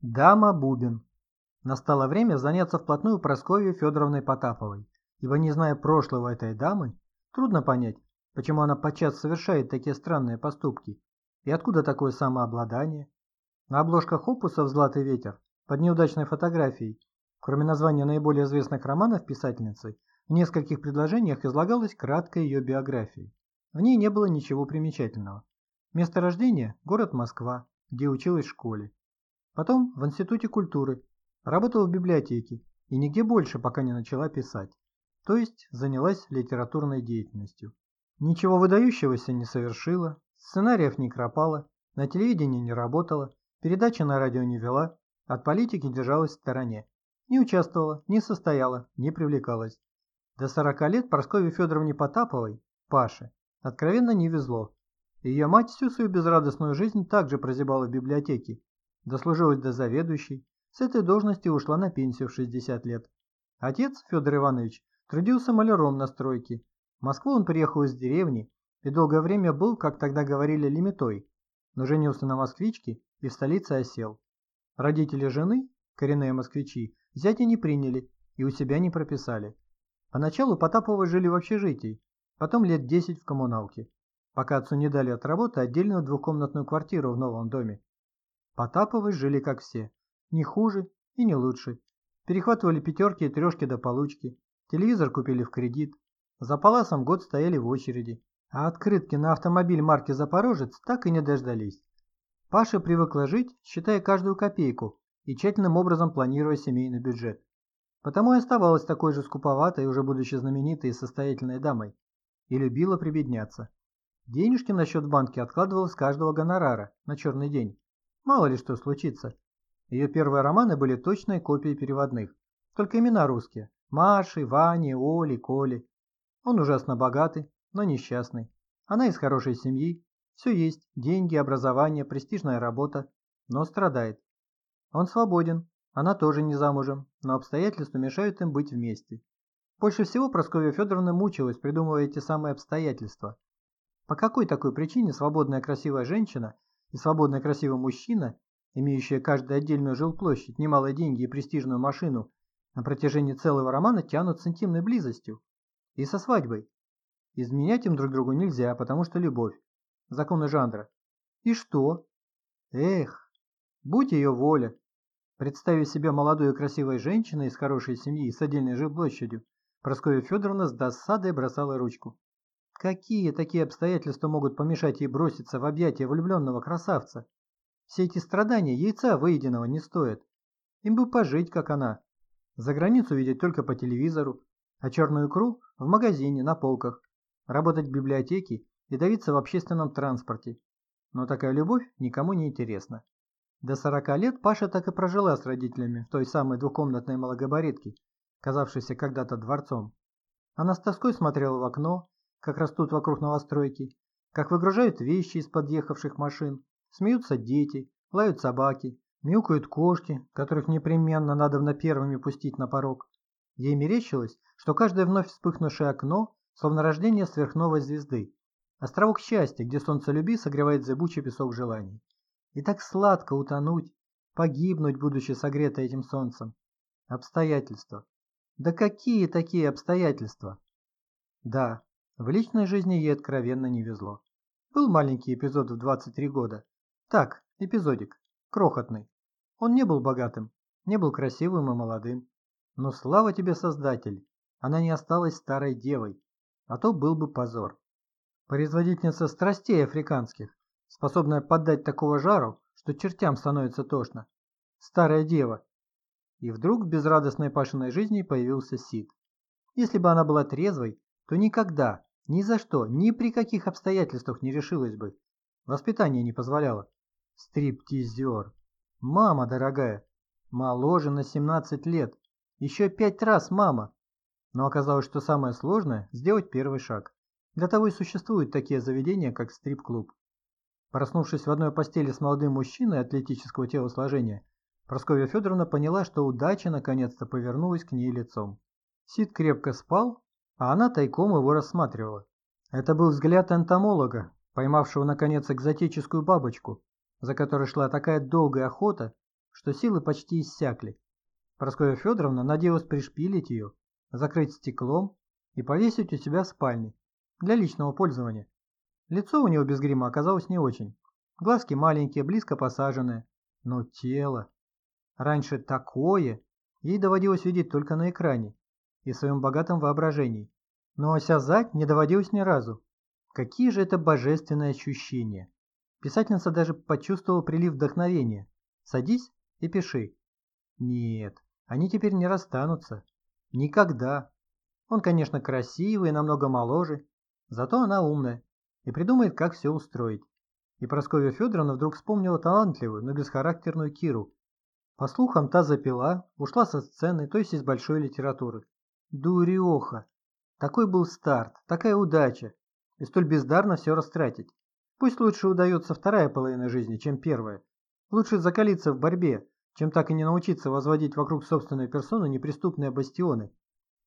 Дама Бубин. Настало время заняться вплотную Прасковьей Федоровной Потаповой, ибо не зная прошлого этой дамы, трудно понять, почему она подчас совершает такие странные поступки, и откуда такое самообладание. На обложках опусов «Златый ветер» под неудачной фотографией, кроме названия наиболее известных романов писательницы, в нескольких предложениях излагалась краткая ее биография. В ней не было ничего примечательного. Место рождения – город Москва, где училась в школе. Потом в Институте культуры, работала в библиотеке и нигде больше пока не начала писать. То есть занялась литературной деятельностью. Ничего выдающегося не совершила, сценариев не кропала, на телевидении не работала, передачи на радио не вела, от политики держалась в стороне. Не участвовала, не состояла, не привлекалась. До 40 лет Прасковье Федоровне Потаповой, Паше, откровенно не везло. Ее мать всю свою безрадостную жизнь также прозябала в библиотеке, дослужилась до заведующей, с этой должности ушла на пенсию в 60 лет. Отец, Федор Иванович, трудился маляром на стройке. В Москву он приехал из деревни и долгое время был, как тогда говорили, лимитой, но женился на москвичке и в столице осел. Родители жены, коренные москвичи, зятя не приняли и у себя не прописали. Поначалу Потаповы жили в общежитии, потом лет 10 в коммуналке, пока отцу не дали от работы отдельную двухкомнатную квартиру в новом доме. Потаповы жили как все, не хуже и не лучше. Перехватывали пятерки и трешки до получки, телевизор купили в кредит, за паласом год стояли в очереди, а открытки на автомобиль марки «Запорожец» так и не дождались. Паша привыкла жить, считая каждую копейку и тщательным образом планируя семейный бюджет. Потому и оставалась такой же скуповатой, уже будучи знаменитой и состоятельной дамой, и любила прибедняться. Денежки на счет в банке откладывала с каждого гонорара на черный день, Мало ли что случится. Ее первые романы были точной копией переводных. Только имена русские. Маши, Вани, Оли, Коли. Он ужасно богатый, но несчастный. Она из хорошей семьи. Все есть. Деньги, образование, престижная работа. Но страдает. Он свободен. Она тоже не замужем, но обстоятельства мешают им быть вместе. Больше всего Прасковья Федоровна мучилась, придумывая эти самые обстоятельства. По какой такой причине свободная красивая женщина и свободно красивый мужчина, имеющий каждую отдельную жилплощадь, немалые деньги и престижную машину, на протяжении целого романа тянут с интимной близостью. И со свадьбой. Изменять им друг другу нельзя, потому что любовь. Законы жанра. И что? Эх, будь ее воля. Представив себя молодой и красивой женщиной из хорошей семьи с отдельной жилплощадью, Прасковья Федоровна с досадой бросала ручку. Какие такие обстоятельства могут помешать ей броситься в объятия влюбленного красавца? Все эти страдания яйца выеденного не стоят. Им бы пожить, как она. За границу видеть только по телевизору, а черную икру в магазине, на полках, работать в библиотеке и давиться в общественном транспорте. Но такая любовь никому не интересна. До 40 лет Паша так и прожила с родителями в той самой двухкомнатной малогабаритке, казавшейся когда-то дворцом. Она с тоской смотрела в окно, как растут вокруг новостройки, как выгружают вещи из подъехавших машин, смеются дети, лают собаки, мяукают кошки, которых непременно надо на первыми пустить на порог. Ей мерещилось, что каждое вновь вспыхнувшее окно, словно рождение сверхновой звезды, островок счастья, где солнце люби согревает зыбучий песок желаний. И так сладко утонуть, погибнуть, будучи согретой этим солнцем. Обстоятельства. Да какие такие обстоятельства? Да, в личной жизни ей откровенно не везло. Был маленький эпизод в 23 года. Так, эпизодик. Крохотный. Он не был богатым, не был красивым и молодым. Но слава тебе, Создатель, она не осталась старой девой, а то был бы позор. Производительница страстей африканских, способная поддать такого жару, что чертям становится тошно. Старая дева. И вдруг в безрадостной Пашиной жизни появился Сид. Если бы она была трезвой, то никогда, ни за что, ни при каких обстоятельствах не решилась бы. Воспитание не позволяло. Стриптизер. Мама дорогая. Моложе на 17 лет. Еще пять раз мама. Но оказалось, что самое сложное – сделать первый шаг. Для того и существуют такие заведения, как стрип-клуб. Проснувшись в одной постели с молодым мужчиной атлетического телосложения, Прасковья Федоровна поняла, что удача наконец-то повернулась к ней лицом. Сид крепко спал, а она тайком его рассматривала. Это был взгляд энтомолога, поймавшего наконец экзотическую бабочку, за которой шла такая долгая охота, что силы почти иссякли. Прасковья Федоровна надеялась пришпилить ее, закрыть стеклом и повесить у себя в спальне для личного пользования. Лицо у него без грима оказалось не очень. Глазки маленькие, близко посаженные, но тело... Раньше такое ей доводилось видеть только на экране и своем богатом воображении, но осязать не доводилось ни разу. Какие же это божественные ощущения! Писательница даже почувствовала прилив вдохновения. Садись и пиши. Нет, они теперь не расстанутся. Никогда. Он, конечно, красивый и намного моложе, зато она умная и придумает, как все устроить. И Прасковья Федоровна вдруг вспомнила талантливую, но бесхарактерную Киру. По слухам, та запила, ушла со сцены, то есть из большой литературы. Дуреха! Такой был старт, такая удача, и столь бездарно все растратить. Пусть лучше удается вторая половина жизни, чем первая. Лучше закалиться в борьбе, чем так и не научиться возводить вокруг собственной персоны неприступные бастионы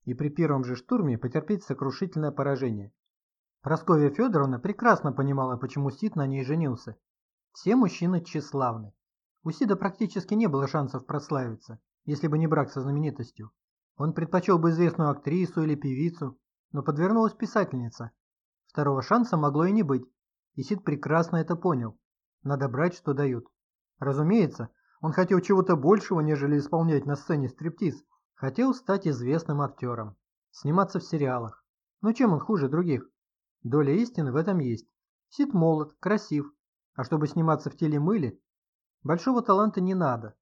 и при первом же штурме потерпеть сокрушительное поражение. Прасковья Федоровна прекрасно понимала, почему Сид на ней женился. Все мужчины тщеславны. У Сида практически не было шансов прославиться, если бы не брак со знаменитостью. Он предпочел бы известную актрису или певицу, но подвернулась писательница. Второго шанса могло и не быть, и Сид прекрасно это понял. Надо брать, что дают. Разумеется, он хотел чего-то большего, нежели исполнять на сцене стриптиз. Хотел стать известным актером, сниматься в сериалах. Но чем он хуже других? Доля истины в этом есть. Сид молод, красив, а чтобы сниматься в телемыле, большого таланта не надо.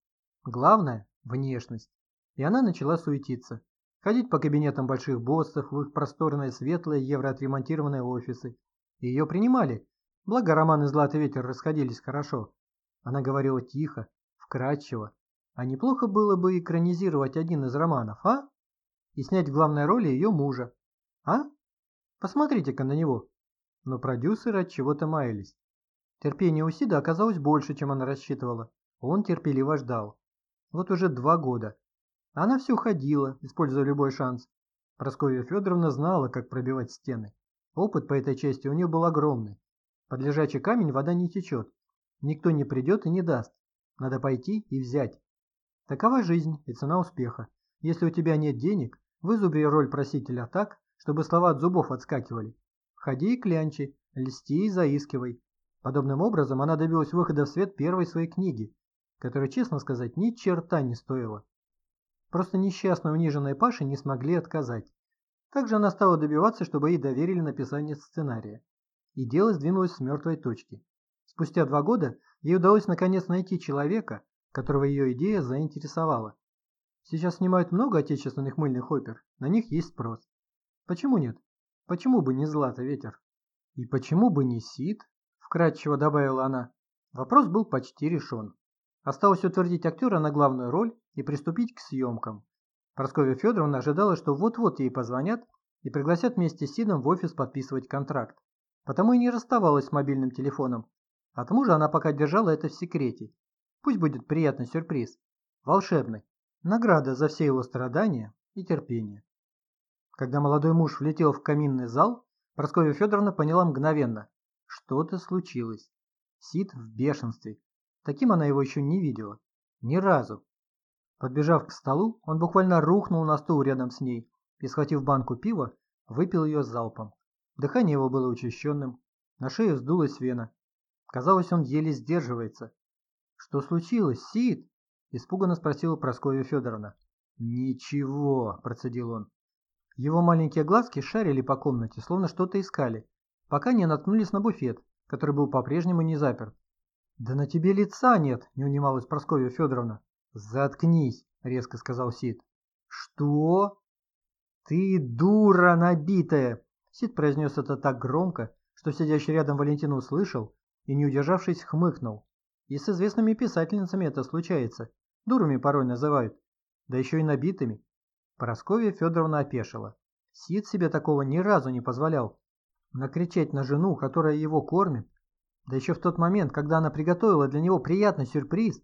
Главное – внешность. И она начала суетиться. Ходить по кабинетам больших боссов в их просторные светлые евроотремонтированные офисы. И ее принимали, благо роман и «Златый ветер» расходились хорошо. Она говорила тихо, вкрадчиво. А неплохо было бы экранизировать один из романов, а? И снять в главной роли ее мужа. А? Посмотрите-ка на него. Но продюсеры от чего-то маялись. Терпение у Сида оказалось больше, чем она рассчитывала. Он терпеливо ждал. Вот уже два года. Она все ходила, используя любой шанс. Прасковья Федоровна знала, как пробивать стены. Опыт по этой части у нее был огромный. Под лежачий камень вода не течет. Никто не придет и не даст. Надо пойти и взять. Такова жизнь и цена успеха. Если у тебя нет денег, вызубри роль просителя так, чтобы слова от зубов отскакивали. Ходи и клянчи, льсти и заискивай. Подобным образом она добилась выхода в свет первой своей книги, которая, честно сказать, ни черта не стоила. Просто несчастной униженной Паше не смогли отказать. Также она стала добиваться, чтобы ей доверили написание сценария. И дело сдвинулось с мертвой точки. Спустя два года ей удалось наконец найти человека, которого ее идея заинтересовала. Сейчас снимают много отечественных мыльных опер, на них есть спрос. Почему нет? Почему бы не Злата ветер? И почему бы не Сид? Вкратчиво добавила она. Вопрос был почти решен. Осталось утвердить актера на главную роль и приступить к съемкам. Прасковья Федоровна ожидала, что вот-вот ей позвонят и пригласят вместе с Сидом в офис подписывать контракт. Потому и не расставалась с мобильным телефоном. От мужа она пока держала это в секрете. Пусть будет приятный сюрприз. Волшебный. Награда за все его страдания и терпение. Когда молодой муж влетел в каминный зал, Прасковья Федоровна поняла мгновенно. Что-то случилось. Сид в бешенстве. Таким она его еще не видела. Ни разу. Подбежав к столу, он буквально рухнул на стул рядом с ней и, схватив банку пива, выпил ее залпом. Дыхание его было учащенным, на шее вздулась вена. Казалось, он еле сдерживается. «Что случилось, Сид?» – испуганно спросила Прасковья Федоровна. «Ничего», – процедил он. Его маленькие глазки шарили по комнате, словно что-то искали, пока не наткнулись на буфет, который был по-прежнему не заперт. «Да на тебе лица нет!» – не унималась Прасковья Федоровна. «Заткнись!» – резко сказал Сид. «Что?» «Ты дура набитая!» Сид произнес это так громко, что сидящий рядом Валентин услышал и, не удержавшись, хмыкнул. И с известными писательницами это случается. Дурами порой называют. Да еще и набитыми. Прасковья Федоровна опешила. Сид себе такого ни разу не позволял. Накричать на жену, которая его кормит, да еще в тот момент, когда она приготовила для него приятный сюрприз.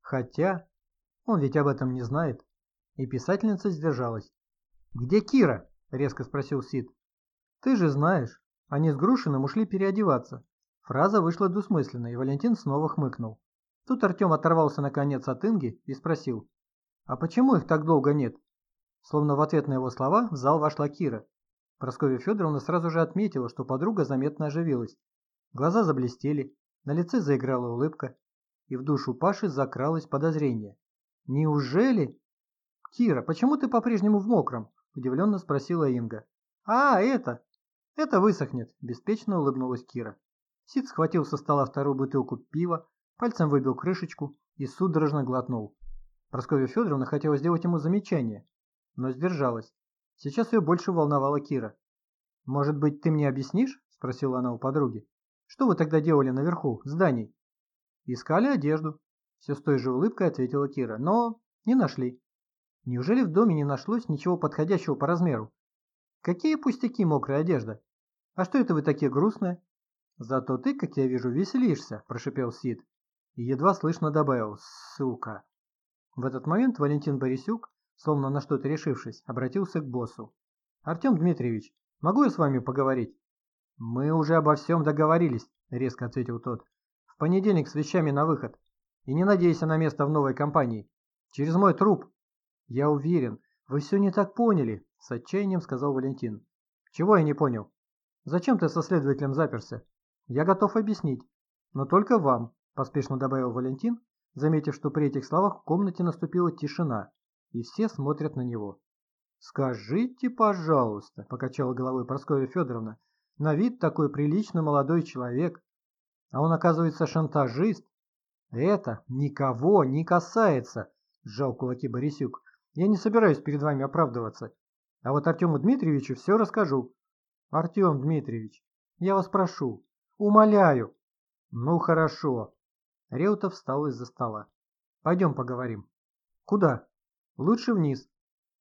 Хотя, он ведь об этом не знает. И писательница сдержалась. «Где Кира?» – резко спросил Сид. «Ты же знаешь, они с Грушиным ушли переодеваться». Фраза вышла двусмысленной, и Валентин снова хмыкнул. Тут Артем оторвался наконец от Инги и спросил, «А почему их так долго нет?» Словно в ответ на его слова в зал вошла Кира. Прасковья Федоровна сразу же отметила, что подруга заметно оживилась. Глаза заблестели, на лице заиграла улыбка, и в душу Паши закралось подозрение. «Неужели?» «Кира, почему ты по-прежнему в мокром?» – удивленно спросила Инга. «А, это! Это высохнет!» – беспечно улыбнулась Кира. Сид схватил со стола вторую бутылку пива, пальцем выбил крышечку и судорожно глотнул. Прасковья Федоровна хотела сделать ему замечание, но сдержалась. Сейчас ее больше волновала Кира. «Может быть, ты мне объяснишь?» – спросила она у подруги. «Что вы тогда делали наверху, в здании?» «Искали одежду», – все с той же улыбкой ответила Кира, – «но не нашли». «Неужели в доме не нашлось ничего подходящего по размеру?» «Какие пустяки мокрая одежда? А что это вы такие грустные?» «Зато ты, как я вижу, веселишься», – прошипел Сид. И едва слышно добавил «сука». В этот момент Валентин Борисюк, словно на что-то решившись, обратился к боссу. «Артем Дмитриевич, могу я с вами поговорить?» «Мы уже обо всем договорились», – резко ответил тот. «В понедельник с вещами на выход. И не надейся на место в новой компании. Через мой труп». «Я уверен, вы все не так поняли», – с отчаянием сказал Валентин. «Чего я не понял? Зачем ты со следователем заперся? Я готов объяснить, но только вам, поспешно добавил Валентин, заметив, что при этих словах в комнате наступила тишина, и все смотрят на него. «Скажите, пожалуйста», – покачала головой Прасковья Федоровна, – «на вид такой прилично молодой человек, а он, оказывается, шантажист. Это никого не касается», – сжал кулаки Борисюк. «Я не собираюсь перед вами оправдываться, а вот Артему Дмитриевичу все расскажу». «Артем Дмитриевич, я вас прошу, Умоляю. Ну хорошо. Реутов встал из-за стола. Пойдем поговорим. Куда? Лучше вниз.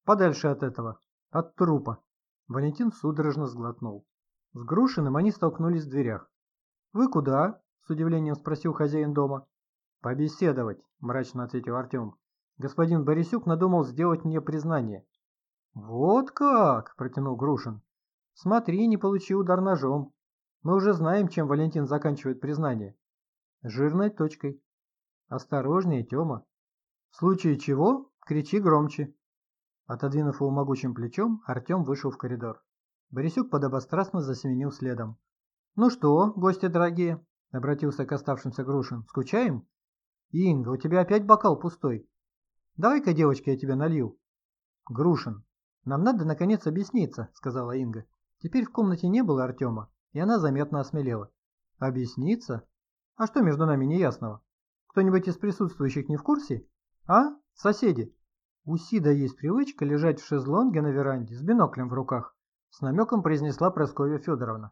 Подальше от этого. От трупа. Валентин судорожно сглотнул. С Грушиным они столкнулись в дверях. «Вы куда?» – с удивлением спросил хозяин дома. «Побеседовать», – мрачно ответил Артем. «Господин Борисюк надумал сделать мне признание». «Вот как!» – протянул Грушин. «Смотри, не получи удар ножом. Мы уже знаем, чем Валентин заканчивает признание. Жирной точкой. Осторожнее, Тёма. В случае чего, кричи громче. Отодвинув его могучим плечом, Артем вышел в коридор. Борисюк подобострастно засеменил следом. «Ну что, гости дорогие?» – обратился к оставшимся Грушин. «Скучаем?» «Инга, у тебя опять бокал пустой. Давай-ка, девочка, я тебя налью». «Грушин, нам надо наконец объясниться», – сказала Инга. Теперь в комнате не было Артема, и она заметно осмелела. «Объясниться? А что между нами неясного? Кто-нибудь из присутствующих не в курсе? А? Соседи?» У Сида есть привычка лежать в шезлонге на веранде с биноклем в руках, с намеком произнесла Прасковья Федоровна.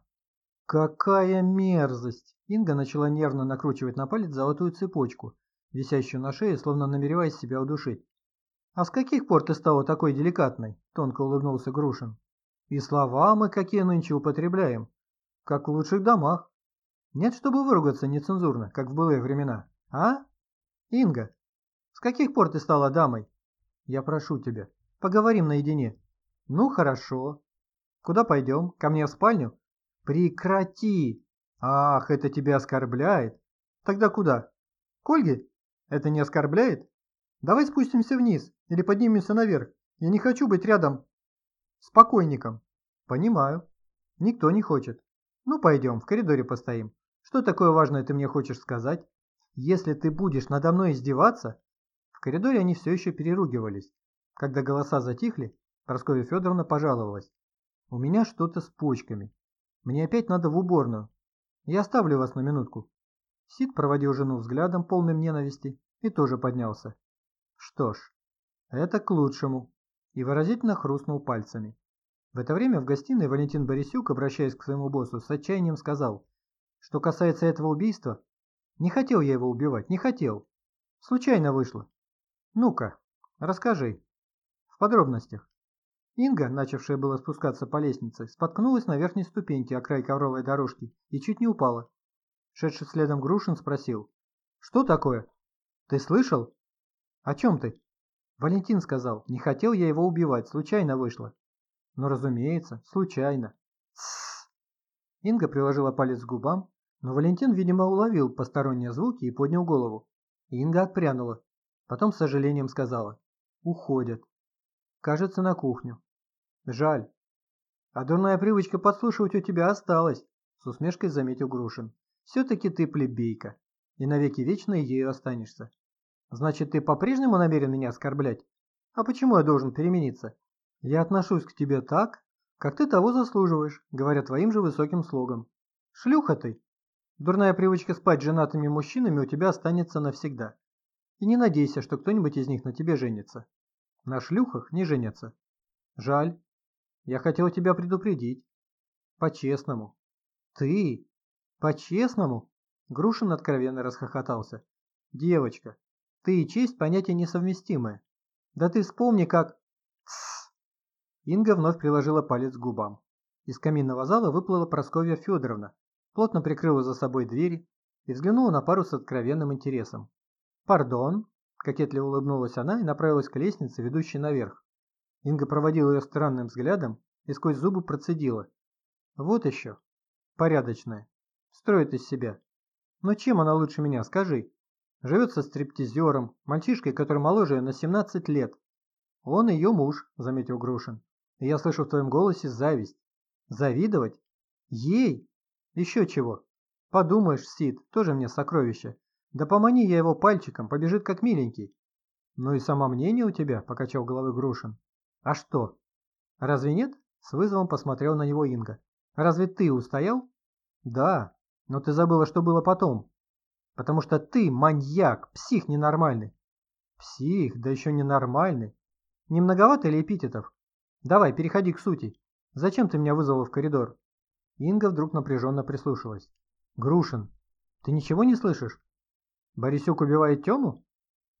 «Какая мерзость!» Инга начала нервно накручивать на палец золотую цепочку, висящую на шее, словно намереваясь себя удушить. «А с каких пор ты стала такой деликатной?» – тонко улыбнулся Грушин. «И слова мы какие нынче употребляем как в лучших домах. Нет, чтобы выругаться нецензурно, как в былые времена. А? Инга, с каких пор ты стала дамой? Я прошу тебя, поговорим наедине. Ну, хорошо. Куда пойдем? Ко мне в спальню? Прекрати! Ах, это тебя оскорбляет. Тогда куда? К Ольге? Это не оскорбляет? Давай спустимся вниз или поднимемся наверх. Я не хочу быть рядом с покойником. Понимаю. Никто не хочет. Ну пойдем, в коридоре постоим. Что такое важное ты мне хочешь сказать? Если ты будешь надо мной издеваться... В коридоре они все еще переругивались. Когда голоса затихли, Прасковья Федоровна пожаловалась. У меня что-то с почками. Мне опять надо в уборную. Я оставлю вас на минутку. Сид проводил жену взглядом, полным ненависти, и тоже поднялся. Что ж, это к лучшему. И выразительно хрустнул пальцами. В это время в гостиной Валентин Борисюк, обращаясь к своему боссу, с отчаянием сказал, что касается этого убийства, не хотел я его убивать, не хотел. Случайно вышло. Ну-ка, расскажи. В подробностях. Инга, начавшая было спускаться по лестнице, споткнулась на верхней ступеньке о край ковровой дорожки и чуть не упала. Шедший следом Грушин спросил. «Что такое? Ты слышал?» «О чем ты?» Валентин сказал. «Не хотел я его убивать, случайно вышло». Ну, разумеется, случайно. Тссс. Инга приложила палец к губам, но Валентин, видимо, уловил посторонние звуки и поднял голову. Инга отпрянула. Потом с сожалением сказала. Уходят. Кажется, на кухню. Жаль. А дурная привычка подслушивать у тебя осталась, с усмешкой заметил Грушин. Все-таки ты плебейка, и навеки вечно ею останешься. Значит, ты по-прежнему намерен меня оскорблять? А почему я должен перемениться? Я отношусь к тебе так, как ты того заслуживаешь, говоря твоим же высоким слогом. Шлюха ты. Дурная привычка спать с женатыми мужчинами у тебя останется навсегда. И не надейся, что кто-нибудь из них на тебе женится. На шлюхах не женятся. Жаль. Я хотел тебя предупредить. По-честному. Ты? По-честному? Грушин откровенно расхохотался. Девочка, ты и честь понятия несовместимые. Да ты вспомни, как... Тссс. Инга вновь приложила палец к губам. Из каминного зала выплыла Просковья Федоровна, плотно прикрыла за собой двери и взглянула на пару с откровенным интересом. «Пардон», – кокетливо улыбнулась она и направилась к лестнице, ведущей наверх. Инга проводила ее странным взглядом и сквозь зубы процедила. «Вот еще. Порядочная. Строит из себя. Но чем она лучше меня, скажи? Живет со стриптизером, мальчишкой, который моложе ее на 17 лет. Он ее муж», – заметил Грушин. «И я слышу в твоем голосе зависть. Завидовать? Ей? Еще чего? Подумаешь, Сид, тоже мне сокровище. Да помани я его пальчиком, побежит как миленький. Ну и самомнение у тебя, покачал головой Грушин. А что? Разве нет? С вызовом посмотрел на него Инга. Разве ты устоял? Да, но ты забыла, что было потом. Потому что ты маньяк, псих ненормальный. Псих, да еще ненормальный. Не многовато ли эпитетов? Давай, переходи к сути. Зачем ты меня вызвала в коридор? Инга вдруг напряженно прислушалась. «Грушин, ты ничего не слышишь? Борисюк убивает Тему?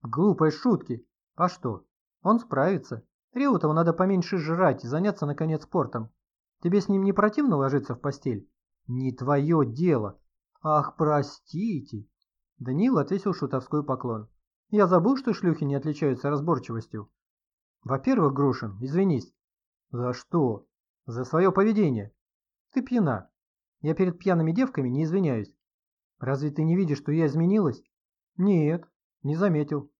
Глупые шутки. А что? Он справится. Реутову надо поменьше жрать и заняться, наконец, спортом. Тебе с ним не противно ложиться в постель? Не твое дело. Ах, простите. Даниил отвесил шутовской поклон. Я забыл, что шлюхи не отличаются разборчивостью. Во-первых, Грушин, извинись. За что? За свое поведение. Ты пьяна. Я перед пьяными девками не извиняюсь. Разве ты не видишь, что я изменилась? Нет, не заметил.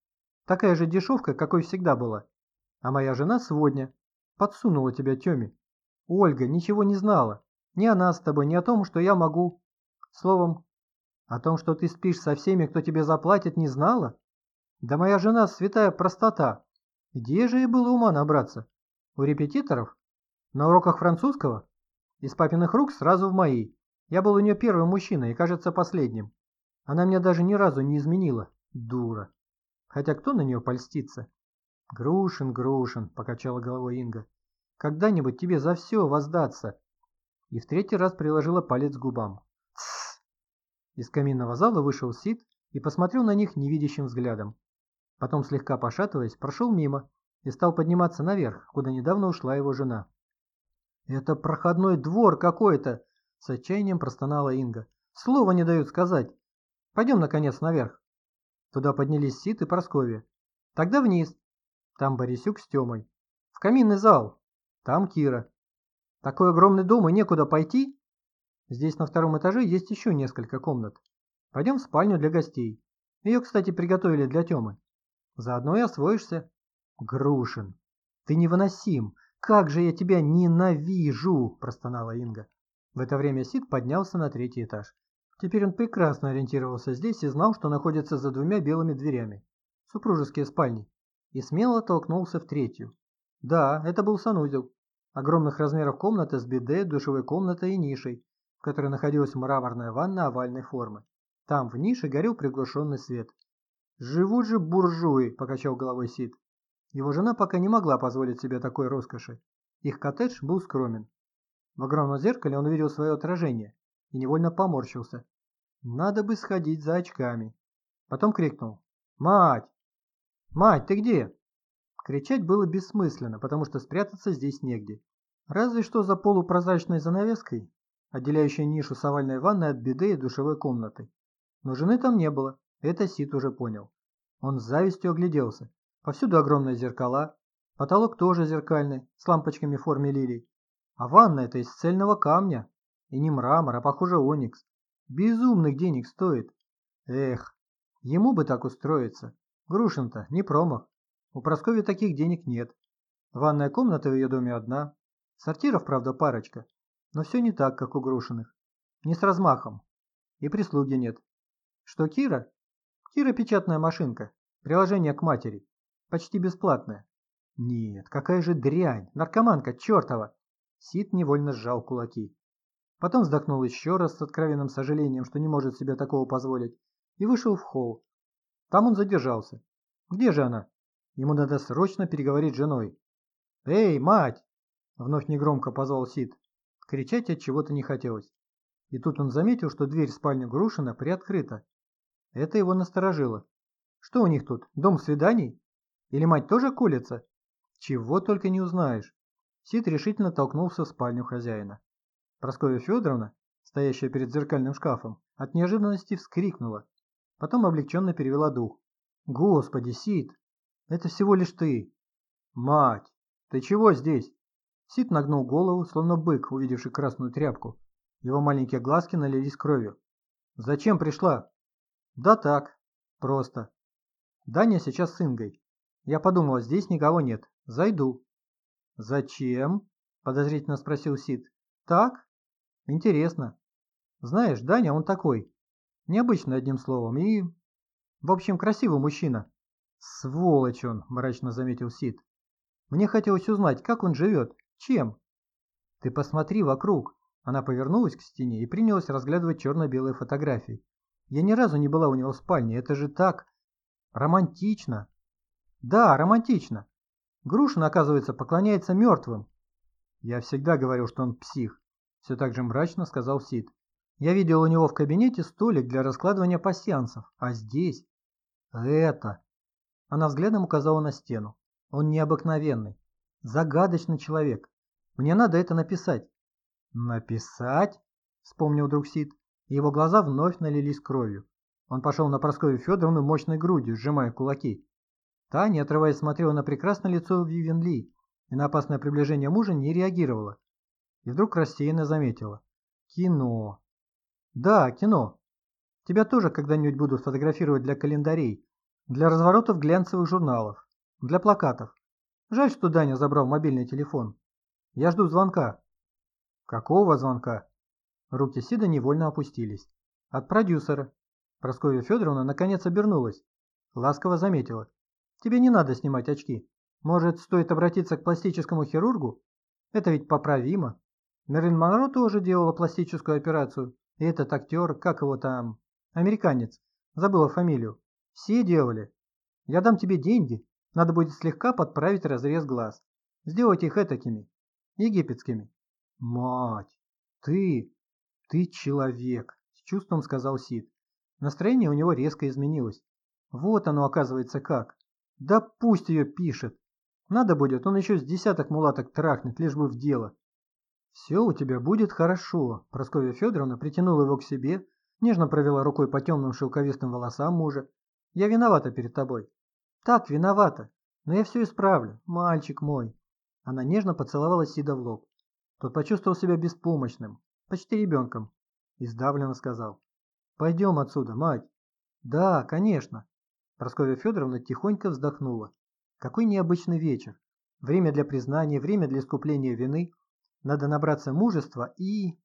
Такая же дешевка, какой всегда была. А моя жена сегодня подсунула тебя Теме. Ольга ничего не знала. Ни о нас с тобой, ни о том, что я могу. Словом, о том, что ты спишь со всеми, кто тебе заплатит, не знала? Да моя жена святая простота. Где же ей было ума набраться? У репетиторов? На уроках французского? Из папиных рук сразу в мои. Я был у нее первым мужчиной и, кажется, последним. Она меня даже ни разу не изменила. Дура. Хотя кто на нее польстится? Грушин, Грушин, покачала головой Инга. Когда-нибудь тебе за все воздаться. И в третий раз приложила палец к губам. Тссс. Из каминного зала вышел Сид и посмотрел на них невидящим взглядом. Потом, слегка пошатываясь, прошел мимо и стал подниматься наверх, куда недавно ушла его жена. «Это проходной двор какой-то!» – с отчаянием простонала Инга. «Слова не дают сказать. Пойдем, наконец, наверх». Туда поднялись Сит и Просковья. «Тогда вниз. Там Борисюк с Темой. В каминный зал. Там Кира. Такой огромный дом и некуда пойти. Здесь на втором этаже есть еще несколько комнат. Пойдем в спальню для гостей. Ее, кстати, приготовили для Темы. Заодно и освоишься. Грушин, ты невыносим. «Как же я тебя ненавижу!» – простонала Инга. В это время Сид поднялся на третий этаж. Теперь он прекрасно ориентировался здесь и знал, что находится за двумя белыми дверями. Супружеские спальни. И смело толкнулся в третью. Да, это был санузел. Огромных размеров комната с биде, душевой комнатой и нишей, в которой находилась мраморная ванна овальной формы. Там в нише горел приглушенный свет. «Живут же буржуи!» – покачал головой Сид. Его жена пока не могла позволить себе такой роскоши. Их коттедж был скромен. В огромном зеркале он увидел свое отражение и невольно поморщился. Надо бы сходить за очками. Потом крикнул. «Мать! Мать, ты где?» Кричать было бессмысленно, потому что спрятаться здесь негде. Разве что за полупрозрачной занавеской, отделяющей нишу с овальной ванной от беды и душевой комнаты. Но жены там не было, это Сид уже понял. Он с завистью огляделся. Повсюду огромные зеркала, потолок тоже зеркальный, с лампочками в форме лилий. А ванна это из цельного камня, и не мрамор, а похоже оникс. Безумных денег стоит. Эх, Ему бы так устроиться. Грушин-то не промах. У Прасковьи таких денег нет. Ванная комната в ее доме одна. Сортиров, правда, парочка. Но все не так, как у Грушиных. Не с размахом. И прислуги нет. Что Кира? Кира печатная машинка. Приложение к матери. Почти бесплатное. Нет, какая же дрянь. Наркоманка чертова. Сид невольно сжал кулаки. Потом вздохнул еще раз с откровенным сожалением, что не может себе такого позволить, и вышел в холл. Там он задержался. Где же она? Ему надо срочно переговорить с женой. «Эй, мать!» — вновь негромко позвал Сид. Кричать от чего-то не хотелось. И тут он заметил, что дверь в спальню Грушина приоткрыта. Это его насторожило. Что у них тут, дом свиданий? Или мать тоже колется? Чего только не узнаешь. Сид решительно толкнулся в спальню хозяина. Прасковья Федоровна, стоящая перед зеркальным шкафом, от неожиданности вскрикнула. Потом облегченно перевела дух. «Господи, Сид, это всего лишь ты!» «Мать, ты чего здесь?» Сид нагнул голову, словно бык, увидевший красную тряпку. Его маленькие глазки налились кровью. «Зачем пришла?» «Да так, просто. Даня сейчас с Ингой. Я подумала, здесь никого нет. Зайду». «Зачем?» – подозрительно спросил Сид. «Так? Интересно. Знаешь, Даня, он такой. Необычный, одним словом. И... В общем, красивый мужчина». «Сволочь он», – мрачно заметил Сид. «Мне хотелось узнать, как он живет. Чем?» «Ты посмотри вокруг». Она повернулась к стене и принялась разглядывать черно-белые фотографии. «Я ни разу не была у него в спальне. Это же так... романтично». «Да, романтично. Грушин, оказывается, поклоняется мертвым. Я всегда говорил, что он псих, все так же мрачно сказал Сид. Я видел у него в кабинете столик для раскладывания пасьянцев, а здесь... Это... Она взглядом указала на стену. Он необыкновенный, загадочный человек. Мне надо это написать. Написать? Вспомнил друг Сид. Его глаза вновь налились кровью. Он пошел на Прасковью Федоровну мощной грудью, сжимая кулаки. Та, не отрываясь, смотрела на прекрасное лицо Вивен Ли и на опасное приближение мужа не реагировала. И вдруг рассеянно заметила. Кино. Да, кино. Тебя тоже когда-нибудь будут фотографировать для календарей, для разворотов глянцевых журналов, для плакатов. Жаль, что Даня забрал мобильный телефон. Я жду звонка. Какого звонка? Руки Сида невольно опустились. От продюсера. Прасковья Федоровна наконец обернулась. Ласково заметила. Тебе не надо снимать очки. Может, стоит обратиться к пластическому хирургу? Это ведь поправимо. Мерлин Монро тоже делала пластическую операцию. И этот актер, как его там, американец, забыла фамилию. Все делали. Я дам тебе деньги. Надо будет слегка подправить разрез глаз. Сделать их этакими, египетскими. Мать, ты, ты человек, с чувством сказал Сид. Настроение у него резко изменилось. Вот оно оказывается как. Да пусть ее пишет. Надо будет, он еще с десяток мулаток трахнет, лишь бы в дело. Все у тебя будет хорошо. Прасковья Федоровна притянула его к себе, нежно провела рукой по темным шелковистым волосам мужа. Я виновата перед тобой. Так, виновата. Но я все исправлю, мальчик мой. Она нежно поцеловала Сида в лоб. Тот почувствовал себя беспомощным, почти ребенком, и сдавленно сказал. «Пойдем отсюда, мать». «Да, конечно. Прасковья Федоровна тихонько вздохнула. Какой необычный вечер. Время для признания, время для искупления вины. Надо набраться мужества и...